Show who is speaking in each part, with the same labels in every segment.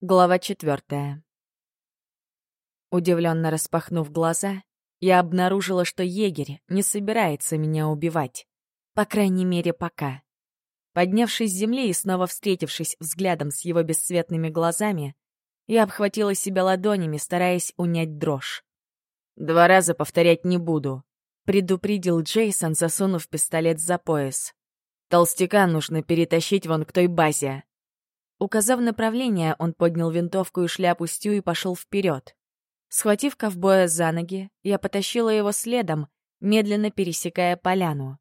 Speaker 1: Глава четвертая. Удивленно распахнув глаза, я обнаружила, что егерь не собирается меня убивать. По крайней мере, пока. Поднявшись с земли и снова встретившись взглядом с его бесцветными глазами, я обхватила себя ладонями, стараясь унять дрожь. «Два раза повторять не буду», — предупредил Джейсон, засунув пистолет за пояс. «Толстяка нужно перетащить вон к той базе». Указав направление, он поднял винтовку и шляпу Стю и пошел вперед. Схватив ковбоя за ноги, я потащила его следом, медленно пересекая поляну.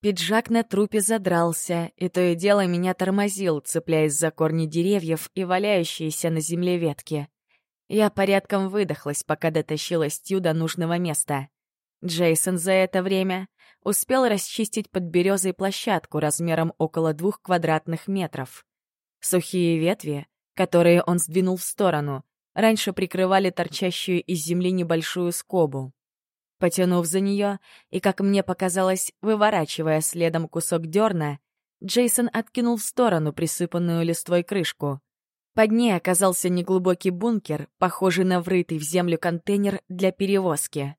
Speaker 1: Пиджак на трупе задрался, и то и дело меня тормозил, цепляясь за корни деревьев и валяющиеся на земле ветки. Я порядком выдохлась, пока дотащила Стю до нужного места. Джейсон за это время успел расчистить под березой площадку размером около двух квадратных метров. Сухие ветви, которые он сдвинул в сторону, раньше прикрывали торчащую из земли небольшую скобу. Потянув за нее и, как мне показалось, выворачивая следом кусок дерна, Джейсон откинул в сторону присыпанную листвой крышку. Под ней оказался неглубокий бункер, похожий на врытый в землю контейнер для перевозки.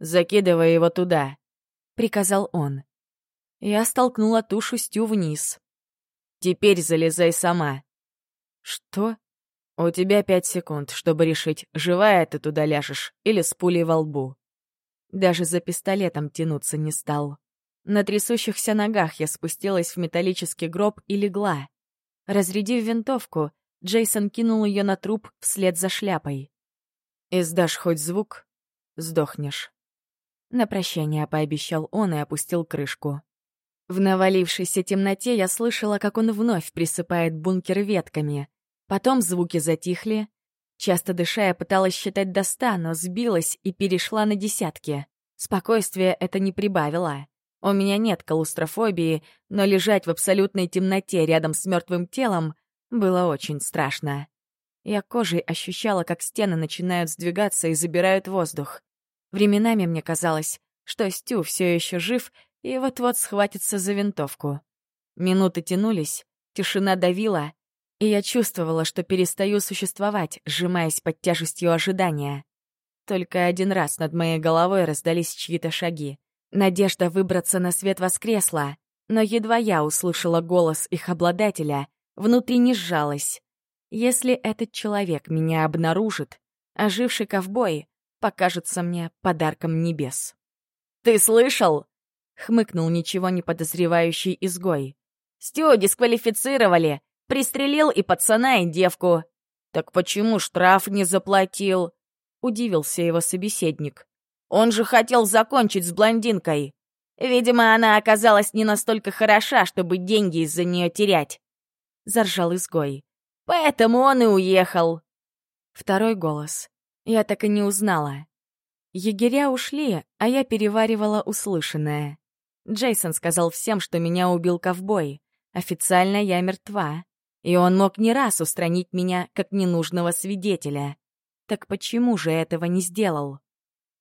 Speaker 1: «Закидывай его туда», — приказал он. Я столкнула тушу Стю вниз. Теперь залезай сама». «Что?» «У тебя пять секунд, чтобы решить, живая ты туда ляжешь или с пулей во лбу». Даже за пистолетом тянуться не стал. На трясущихся ногах я спустилась в металлический гроб и легла. Разрядив винтовку, Джейсон кинул ее на труп вслед за шляпой. «Издашь хоть звук — сдохнешь». На прощание пообещал он и опустил крышку. В навалившейся темноте я слышала, как он вновь присыпает бункер ветками. Потом звуки затихли. Часто дыша, я пыталась считать до ста, но сбилась и перешла на десятки. Спокойствие это не прибавило. У меня нет клаустрофобии, но лежать в абсолютной темноте рядом с мертвым телом было очень страшно. Я кожей ощущала, как стены начинают сдвигаться и забирают воздух. Временами мне казалось, что Стю все еще жив и вот-вот схватится за винтовку. Минуты тянулись, тишина давила, и я чувствовала, что перестаю существовать, сжимаясь под тяжестью ожидания. Только один раз над моей головой раздались чьи-то шаги. Надежда выбраться на свет воскресла, но едва я услышала голос их обладателя, внутри не сжалась. Если этот человек меня обнаружит, оживший ковбой покажется мне подарком небес. «Ты слышал?» — хмыкнул ничего не подозревающий изгой. «Стю дисквалифицировали! Пристрелил и пацана, и девку!» «Так почему штраф не заплатил?» — удивился его собеседник. «Он же хотел закончить с блондинкой. Видимо, она оказалась не настолько хороша, чтобы деньги из-за нее терять!» — заржал изгой. «Поэтому он и уехал!» Второй голос. Я так и не узнала. Егеря ушли, а я переваривала услышанное. Джейсон сказал всем, что меня убил ковбой. Официально я мертва. И он мог не раз устранить меня как ненужного свидетеля. Так почему же этого не сделал?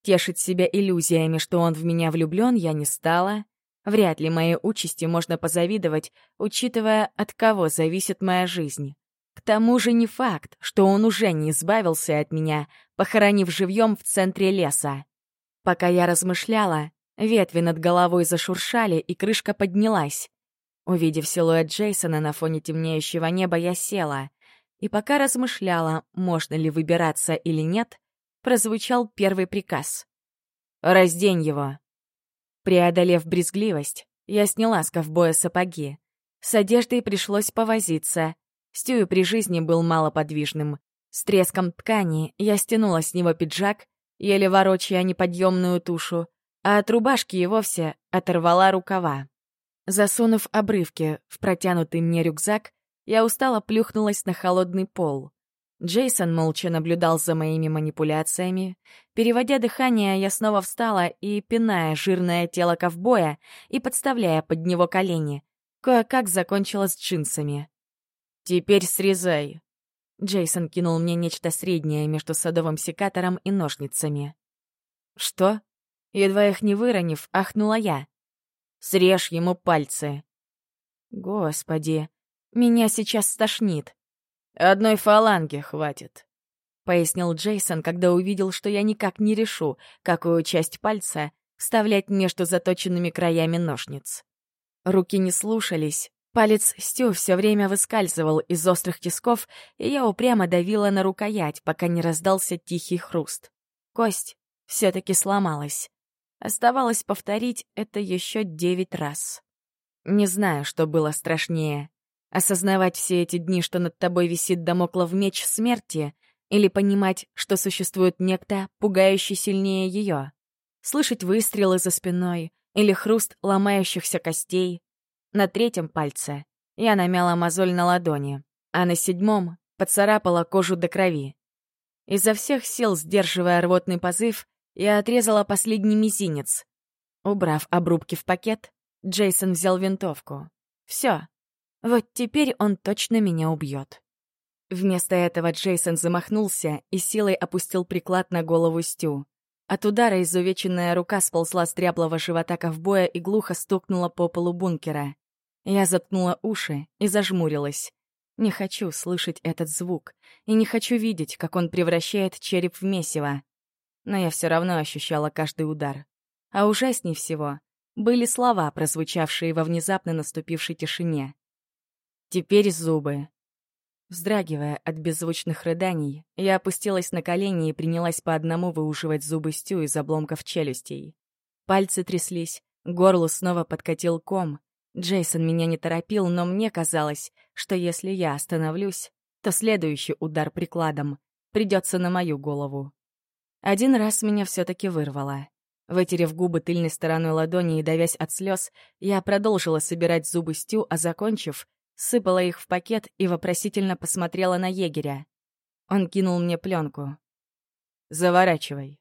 Speaker 1: Тешить себя иллюзиями, что он в меня влюблен, я не стала. Вряд ли моей участи можно позавидовать, учитывая, от кого зависит моя жизнь. К тому же не факт, что он уже не избавился от меня, похоронив живьем в центре леса. Пока я размышляла, Ветви над головой зашуршали, и крышка поднялась. Увидев силуэт Джейсона на фоне темнеющего неба, я села. И пока размышляла, можно ли выбираться или нет, прозвучал первый приказ. «Раздень его!» Преодолев брезгливость, я сняла с ковбоя сапоги. С одеждой пришлось повозиться. Стюю при жизни был малоподвижным. С треском ткани я стянула с него пиджак, еле ворочая неподъемную тушу, а от рубашки и вовсе оторвала рукава. Засунув обрывки в протянутый мне рюкзак, я устало плюхнулась на холодный пол. Джейсон молча наблюдал за моими манипуляциями. Переводя дыхание, я снова встала и, пиная жирное тело ковбоя и подставляя под него колени, кое-как закончила с джинсами. «Теперь срезай». Джейсон кинул мне нечто среднее между садовым секатором и ножницами. «Что?» Едва их не выронив, ахнула я. «Срежь ему пальцы!» Господи, меня сейчас стошнит. «Одной фаланги хватит», — пояснил Джейсон, когда увидел, что я никак не решу, какую часть пальца вставлять между заточенными краями ножниц. Руки не слушались, палец Стю все время выскальзывал из острых тисков, и я упрямо давила на рукоять, пока не раздался тихий хруст. Кость все таки сломалась. Оставалось повторить это еще девять раз. Не знаю, что было страшнее. Осознавать все эти дни, что над тобой висит домоклов меч смерти, или понимать, что существует некто, пугающий сильнее ее. Слышать выстрелы за спиной или хруст ломающихся костей. На третьем пальце я намяла мозоль на ладони, а на седьмом поцарапала кожу до крови. Изо всех сил, сдерживая рвотный позыв, я отрезала последний мизинец. Убрав обрубки в пакет, Джейсон взял винтовку. Все. Вот теперь он точно меня убьет. Вместо этого Джейсон замахнулся и силой опустил приклад на голову Стю. От удара изувеченная рука сползла с дряблого живота ковбоя и глухо стукнула по полу бункера. Я заткнула уши и зажмурилась. Не хочу слышать этот звук, и не хочу видеть, как он превращает череп в месиво но я все равно ощущала каждый удар. А ужасней всего были слова, прозвучавшие во внезапно наступившей тишине. «Теперь зубы». Вздрагивая от беззвучных рыданий, я опустилась на колени и принялась по одному выуживать зубы Стю из обломков челюстей. Пальцы тряслись, горло снова подкатил ком. Джейсон меня не торопил, но мне казалось, что если я остановлюсь, то следующий удар прикладом придется на мою голову. Один раз меня все-таки вырвало. Вытерев губы тыльной стороной ладони и давясь от слез, я продолжила собирать зубы Стю, а закончив, сыпала их в пакет и вопросительно посмотрела на егеря. Он кинул мне пленку. «Заворачивай».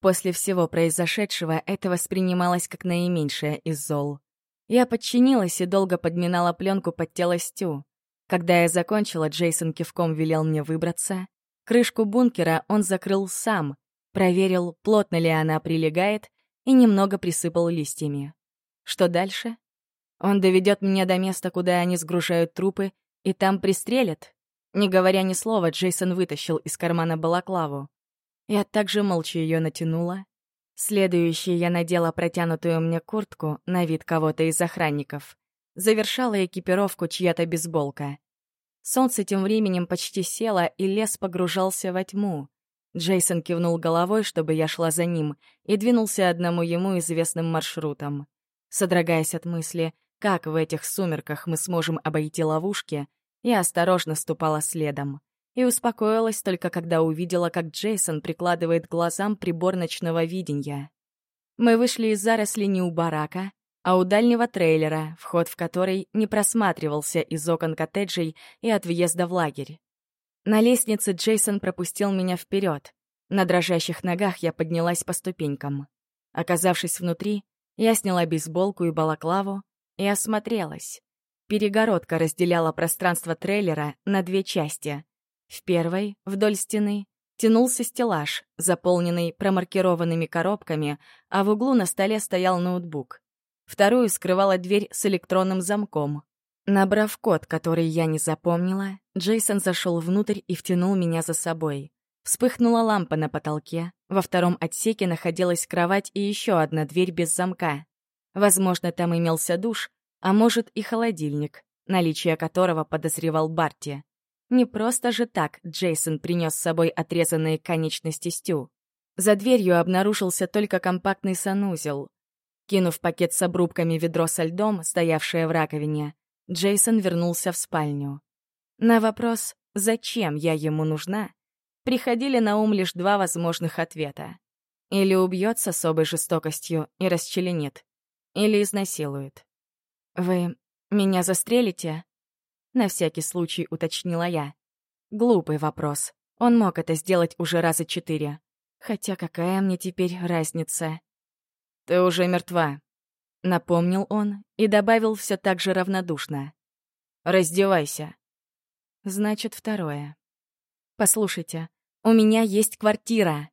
Speaker 1: После всего произошедшего это воспринималось как наименьшее из зол. Я подчинилась и долго подминала пленку под тело Стю. Когда я закончила, Джейсон кивком велел мне выбраться. Крышку бункера он закрыл сам, проверил, плотно ли она прилегает, и немного присыпал листьями. Что дальше? Он доведет меня до места, куда они сгружают трупы, и там пристрелят? Не говоря ни слова, Джейсон вытащил из кармана балаклаву. Я также молча ее натянула. Следующей я надела протянутую мне куртку на вид кого-то из охранников. Завершала экипировку чья-то бейсболка. Солнце тем временем почти село, и лес погружался во тьму. Джейсон кивнул головой, чтобы я шла за ним, и двинулся одному ему известным маршрутом. Содрогаясь от мысли, как в этих сумерках мы сможем обойти ловушки, я осторожно ступала следом. И успокоилась только когда увидела, как Джейсон прикладывает глазам прибор ночного видения. Мы вышли из зарослей не у барака, а у дальнего трейлера, вход в который не просматривался из окон коттеджей и от въезда в лагерь. На лестнице Джейсон пропустил меня вперед. На дрожащих ногах я поднялась по ступенькам. Оказавшись внутри, я сняла бейсболку и балаклаву и осмотрелась. Перегородка разделяла пространство трейлера на две части. В первой, вдоль стены, тянулся стеллаж, заполненный промаркированными коробками, а в углу на столе стоял ноутбук. Вторую скрывала дверь с электронным замком. Набрав код, который я не запомнила, Джейсон зашел внутрь и втянул меня за собой. Вспыхнула лампа на потолке. Во втором отсеке находилась кровать и еще одна дверь без замка. Возможно, там имелся душ, а может и холодильник, наличие которого подозревал Барти. Не просто же так Джейсон принес с собой отрезанные конечности Стю. За дверью обнаружился только компактный санузел. Кинув пакет с обрубками ведро со льдом, стоявшее в раковине, Джейсон вернулся в спальню. На вопрос, зачем я ему нужна, приходили на ум лишь два возможных ответа. Или убьет с особой жестокостью и расчленит, или изнасилует. «Вы меня застрелите?» На всякий случай уточнила я. Глупый вопрос. Он мог это сделать уже раза четыре. Хотя какая мне теперь разница? «Ты уже мертва», — напомнил он и добавил все так же равнодушно. «Раздевайся». Значит, второе. «Послушайте, у меня есть квартира».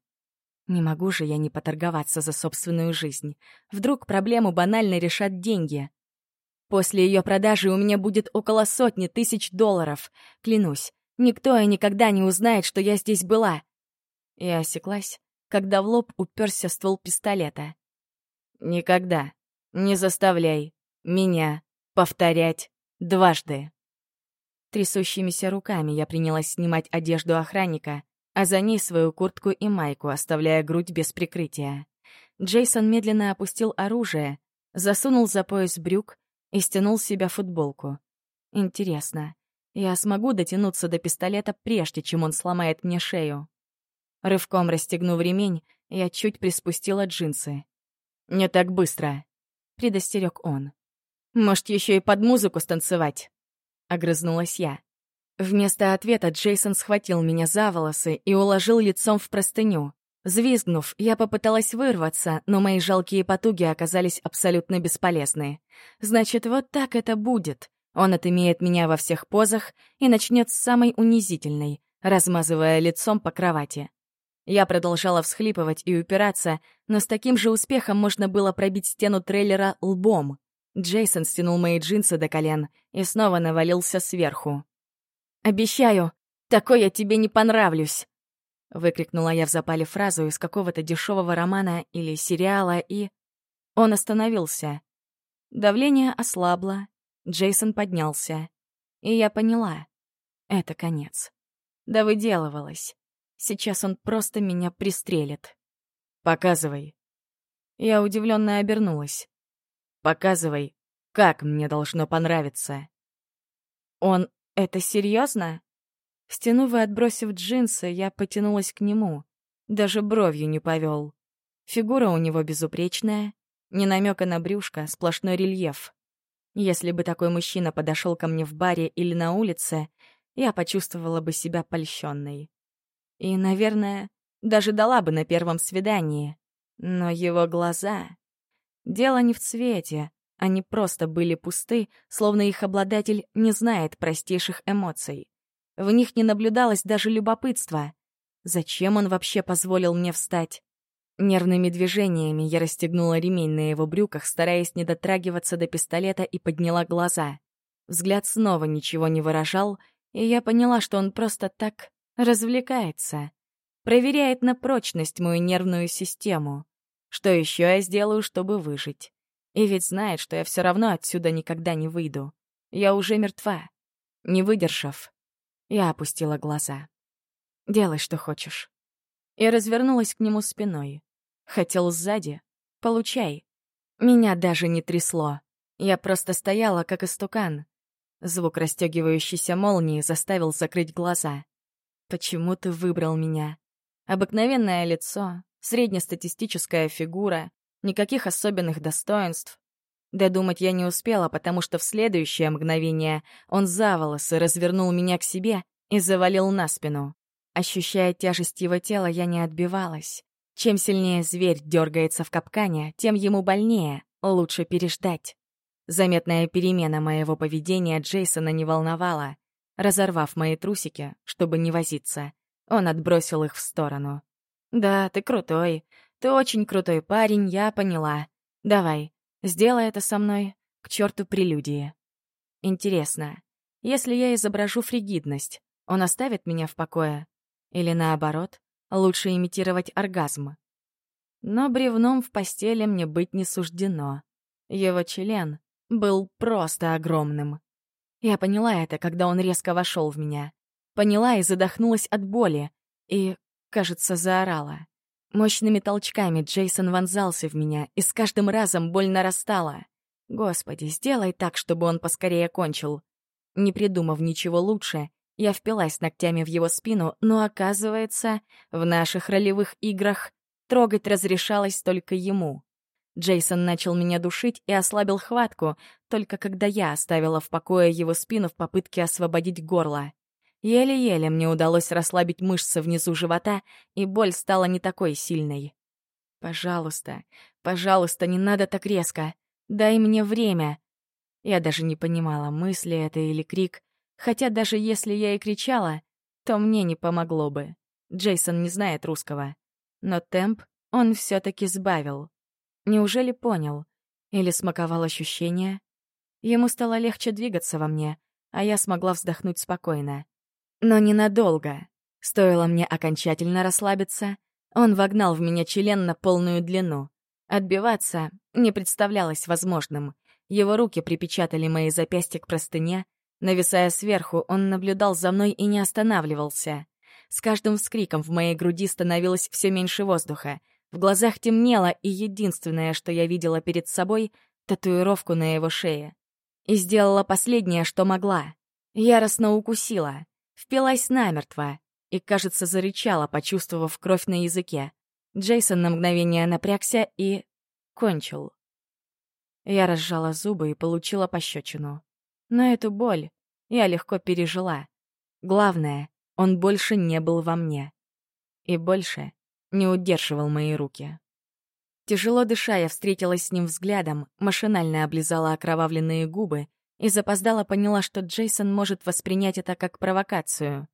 Speaker 1: Не могу же я не поторговаться за собственную жизнь. Вдруг проблему банально решат деньги. После ее продажи у меня будет около сотни тысяч долларов. Клянусь, Никто и никогда не узнает, что я здесь была. И осеклась, когда в лоб уперся ствол пистолета. «Никогда не заставляй меня повторять дважды». Трясущимися руками я принялась снимать одежду охранника, а за ней свою куртку и майку, оставляя грудь без прикрытия. Джейсон медленно опустил оружие, засунул за пояс брюк и стянул с себя футболку. Интересно, я смогу дотянуться до пистолета, прежде чем он сломает мне шею? Рывком расстегнув ремень, я чуть приспустила джинсы. «Не так быстро», — предостерег он. «Может, еще и под музыку станцевать?» — огрызнулась я. Вместо ответа Джейсон схватил меня за волосы и уложил лицом в простыню. Звизгнув, я попыталась вырваться, но мои жалкие потуги оказались абсолютно бесполезны. Значит, вот так это будет. Он отымеет меня во всех позах и начнет с самой унизительной, размазывая лицом по кровати. Я продолжала всхлипывать и упираться, но с таким же успехом можно было пробить стену трейлера лбом. Джейсон стянул мои джинсы до колен и снова навалился сверху. «Обещаю, такой я тебе не понравлюсь!» Выкрикнула я в запале фразу из какого-то дешевого романа или сериала, и... Он остановился. Давление ослабло, Джейсон поднялся. И я поняла. Это конец. Да выделывалась. Сейчас он просто меня пристрелит. «Показывай». Я удивленно обернулась. «Показывай, как мне должно понравиться». «Он это серьезно? Стянув и отбросив джинсы, я потянулась к нему. Даже бровью не повел. Фигура у него безупречная, ни намека на брюшко, сплошной рельеф. Если бы такой мужчина подошел ко мне в баре или на улице, я почувствовала бы себя польщенной. И, наверное, даже дала бы на первом свидании. Но его глаза... Дело не в цвете, они просто были пусты, словно их обладатель не знает простейших эмоций. В них не наблюдалось даже любопытства. Зачем он вообще позволил мне встать? Нервными движениями я расстегнула ремень на его брюках, стараясь не дотрагиваться до пистолета, и подняла глаза. Взгляд снова ничего не выражал, и я поняла, что он просто так Развлекается. Проверяет на прочность мою нервную систему. Что еще я сделаю, чтобы выжить? И ведь знает, что я все равно отсюда никогда не выйду. Я уже мертва. Не выдержав, я опустила глаза. «Делай, что хочешь». И развернулась к нему спиной. Хотел сзади? Получай. Меня даже не трясло. Я просто стояла, как истукан. Звук расстегивающейся молнии заставил закрыть глаза. Почему ты выбрал меня? Обыкновенное лицо, среднестатистическая фигура, никаких особенных достоинств. Додумать я не успела, потому что в следующее мгновение он за волосы развернул меня к себе и завалил на спину. Ощущая тяжесть его тела, я не отбивалась. Чем сильнее зверь дергается в капкане, тем ему больнее, лучше переждать. Заметная перемена моего поведения Джейсона не волновала. Разорвав мои трусики, чтобы не возиться, он отбросил их в сторону. «Да, ты крутой. Ты очень крутой парень, я поняла. Давай, сделай это со мной. К черту прелюдии». Интересно, если я изображу фригидность, он оставит меня в покое? Или наоборот, лучше имитировать оргазм? Но бревном в постели мне быть не суждено. Его член был просто огромным. Я поняла это, когда он резко вошел в меня. Поняла и задохнулась от боли. И, кажется, заорала. Мощными толчками Джейсон вонзался в меня, и с каждым разом боль нарастала. Господи, сделай так, чтобы он поскорее кончил. Не придумав ничего лучше, я впилась ногтями в его спину, но, оказывается, в наших ролевых играх трогать разрешалось только ему. Джейсон начал меня душить и ослабил хватку, только когда я оставила в покое его спину в попытке освободить горло. Еле-еле мне удалось расслабить мышцы внизу живота, и боль стала не такой сильной. «Пожалуйста, пожалуйста, не надо так резко. Дай мне время». Я даже не понимала, мысли это или крик, хотя даже если я и кричала, то мне не помогло бы. Джейсон не знает русского. Но темп он все таки сбавил. Неужели понял? Или смаковал ощущения? Ему стало легче двигаться во мне, а я смогла вздохнуть спокойно. Но ненадолго. Стоило мне окончательно расслабиться, он вогнал в меня член на полную длину. Отбиваться не представлялось возможным. Его руки припечатали мои запястья к простыне. Нависая сверху, он наблюдал за мной и не останавливался. С каждым вскриком в моей груди становилось все меньше воздуха. В глазах темнело, и единственное, что я видела перед собой — татуировку на его шее. И сделала последнее, что могла. Яростно укусила, впилась намертво и, кажется, зарычала, почувствовав кровь на языке. Джейсон на мгновение напрягся и... кончил. Я разжала зубы и получила пощечину. Но эту боль я легко пережила. Главное, он больше не был во мне. И больше не удерживал мои руки. Тяжело дыша, я встретилась с ним взглядом, машинально облизала окровавленные губы и запоздала поняла, что Джейсон может воспринять это как провокацию.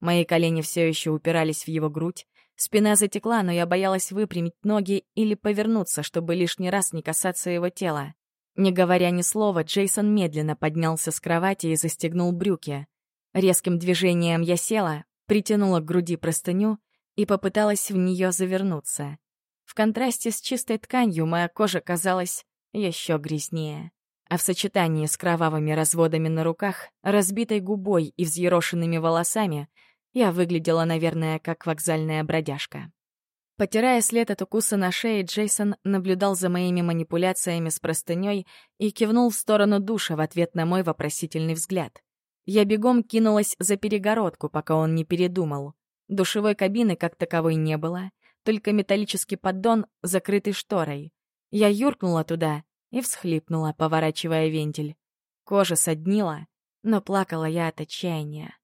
Speaker 1: Мои колени все еще упирались в его грудь, спина затекла, но я боялась выпрямить ноги или повернуться, чтобы лишний раз не касаться его тела. Не говоря ни слова, Джейсон медленно поднялся с кровати и застегнул брюки. Резким движением я села, притянула к груди простыню и попыталась в нее завернуться. В контрасте с чистой тканью моя кожа казалась еще грязнее. А в сочетании с кровавыми разводами на руках, разбитой губой и взъерошенными волосами я выглядела, наверное, как вокзальная бродяжка. Потирая след от укуса на шее, Джейсон наблюдал за моими манипуляциями с простыней и кивнул в сторону душа в ответ на мой вопросительный взгляд. Я бегом кинулась за перегородку, пока он не передумал. Душевой кабины как таковой не было, только металлический поддон, закрытый шторой. Я юркнула туда и всхлипнула, поворачивая вентиль. Кожа соднила, но плакала я от отчаяния.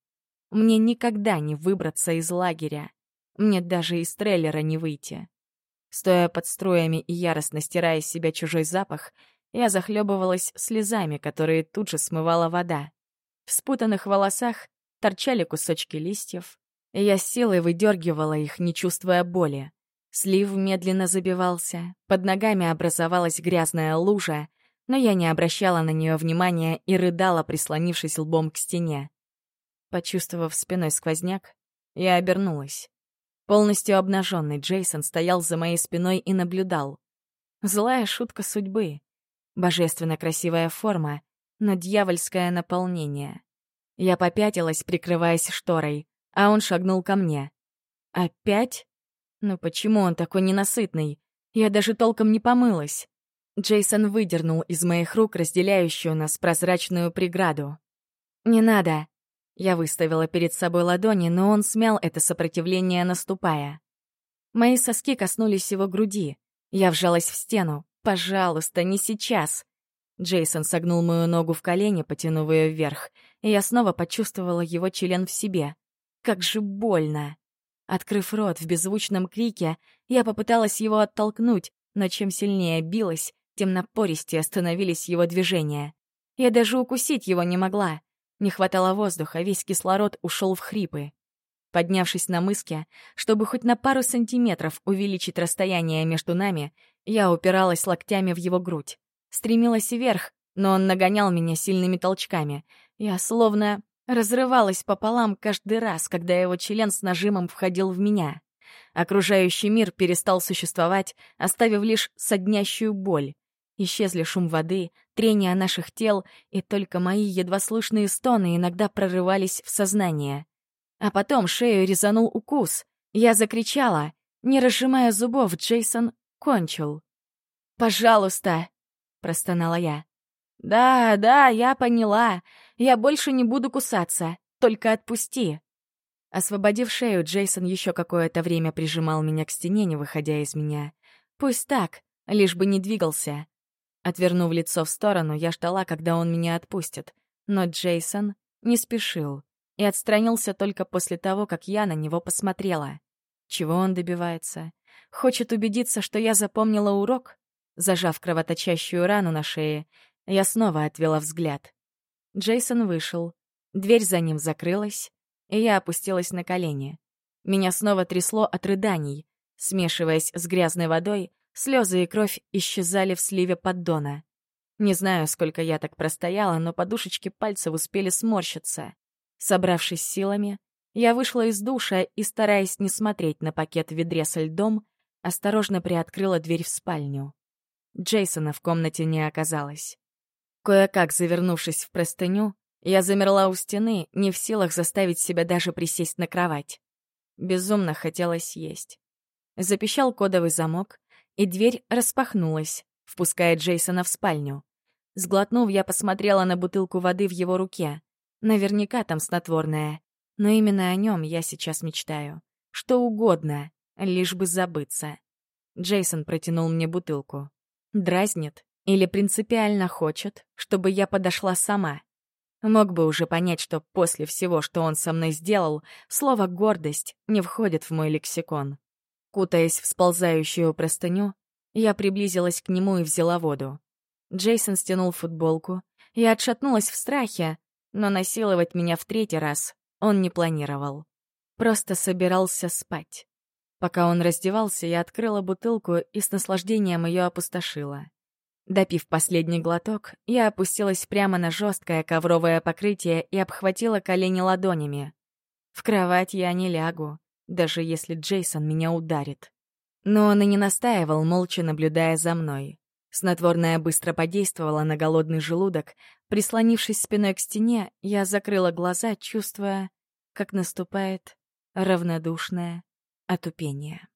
Speaker 1: Мне никогда не выбраться из лагеря. Мне даже из трейлера не выйти. Стоя под струями и яростно стирая с себя чужой запах, я захлебывалась слезами, которые тут же смывала вода. В спутанных волосах торчали кусочки листьев, я силой выдергивала их, не чувствуя боли. Слив медленно забивался, под ногами образовалась грязная лужа, но я не обращала на нее внимания и рыдала, прислонившись лбом к стене. Почувствовав спиной сквозняк, я обернулась. Полностью обнаженный Джейсон стоял за моей спиной и наблюдал. Злая шутка судьбы. Божественно красивая форма, но дьявольское наполнение. Я попятилась, прикрываясь шторой, а он шагнул ко мне. «Опять? Ну почему он такой ненасытный? Я даже толком не помылась». Джейсон выдернул из моих рук разделяющую нас прозрачную преграду. «Не надо!» Я выставила перед собой ладони, но он смял это сопротивление, наступая. Мои соски коснулись его груди. Я вжалась в стену. «Пожалуйста, не сейчас!» Джейсон согнул мою ногу в колени, потянув ее вверх, и я снова почувствовала его член в себе. Как же больно! Открыв рот в беззвучном крике, я попыталась его оттолкнуть, но чем сильнее билась, тем напористее становились его движения. Я даже укусить его не могла. Не хватало воздуха, весь кислород ушел в хрипы. Поднявшись на мыске, чтобы хоть на пару сантиметров увеличить расстояние между нами, я упиралась локтями в его грудь. Стремилась вверх, но он нагонял меня сильными толчками. Я словно разрывалась пополам каждый раз, когда его член с нажимом входил в меня. Окружающий мир перестал существовать, оставив лишь соднящую боль. Исчезли шум воды, трение наших тел, и только мои едва слышные стоны иногда прорывались в сознание. А потом шею резанул укус. Я закричала. Не разжимая зубов, Джейсон кончил. «Пожалуйста!» простонала я. «Да, да, я поняла. Я больше не буду кусаться. Только отпусти». Освободив шею, Джейсон еще какое-то время прижимал меня к стене, не выходя из меня. Пусть так, лишь бы не двигался. Отвернув лицо в сторону, я ждала, когда он меня отпустит. Но Джейсон не спешил и отстранился только после того, как я на него посмотрела. Чего он добивается? Хочет убедиться, что я запомнила урок? Зажав кровоточащую рану на шее, я снова отвела взгляд. Джейсон вышел. Дверь за ним закрылась, и я опустилась на колени. Меня снова трясло от рыданий. Смешиваясь с грязной водой, слезы и кровь исчезали в сливе поддона. Не знаю, сколько я так простояла, но подушечки пальцев успели сморщиться. Собравшись силами, я вышла из душа и, стараясь не смотреть на пакет в ведре со льдом, осторожно приоткрыла дверь в спальню. Джейсона в комнате не оказалось. Кое-как завернувшись в простыню, я замерла у стены, не в силах заставить себя даже присесть на кровать. Безумно хотелось есть. Запищал кодовый замок, и дверь распахнулась, впуская Джейсона в спальню. Сглотнув, я посмотрела на бутылку воды в его руке. Наверняка там снотворное. Но именно о нем я сейчас мечтаю. Что угодно, лишь бы забыться. Джейсон протянул мне бутылку. Дразнит или принципиально хочет, чтобы я подошла сама. Мог бы уже понять, что после всего, что он со мной сделал, слово «гордость» не входит в мой лексикон. Кутаясь в сползающую простыню, я приблизилась к нему и взяла воду. Джейсон стянул футболку. Я отшатнулась в страхе, но насиловать меня в третий раз он не планировал. Просто собирался спать. Пока он раздевался, я открыла бутылку и с наслаждением ее опустошила. Допив последний глоток, я опустилась прямо на жесткое ковровое покрытие и обхватила колени ладонями. В кровать я не лягу, даже если Джейсон меня ударит. Но он и не настаивал, молча наблюдая за мной. Снотворное быстро подействовало на голодный желудок. Прислонившись спиной к стене, я закрыла глаза, чувствуя, как наступает равнодушное отупение.